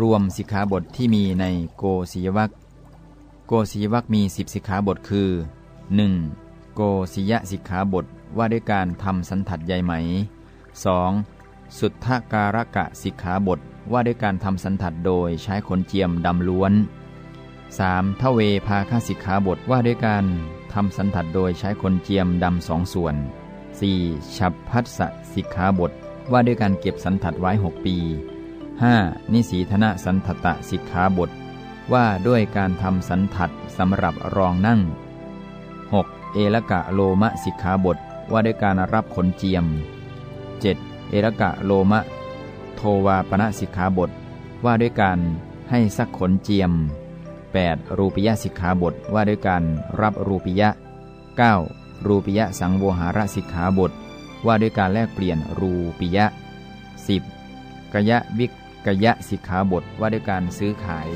รวมสิกขาบทที่มีในโกศิยวัคโกศิยวัคมีสิบสิกขาบทคือ 1. โกศิยสิกขาบทว่าด้วยการทำสันทัดใยไหม 2. สุทธการกะสิกขาบทว่าด้วยการทำสันทัดโดยใช้ขนเจียมดำล้วน 3. ทเวภาคสิกขาบทว่าด้วยการทำสันทัดโดยใช้ขนเจียมดำสองส่วน 4. ฉับพัสสิกขาบทว่าด้วยการเก็บสันทัดไว้ 6 ปี 5. นิสีธนสันทตะสิกขาบท ว่าด้วยการทำสันทัดสำหรับรองนั่ง 6. เอละกะโลมะสิกขาบท ว่าด้วยการรับขนเจียม 7. เอละกะโลมะ โทวาปณะสิกขาบท ว่าด้วยการให้สักขนเจียม 8. รูปิยะสิกขาบทว่าด้วยการรับรูปิยะ 9. รูปิยะสังโวหารสิกขาบท ว่าด้วยการแลกเปลี่ยนรูปิยะ 10. กยะวิก กยะสิกขาบทว่าด้วยการซื้อขาย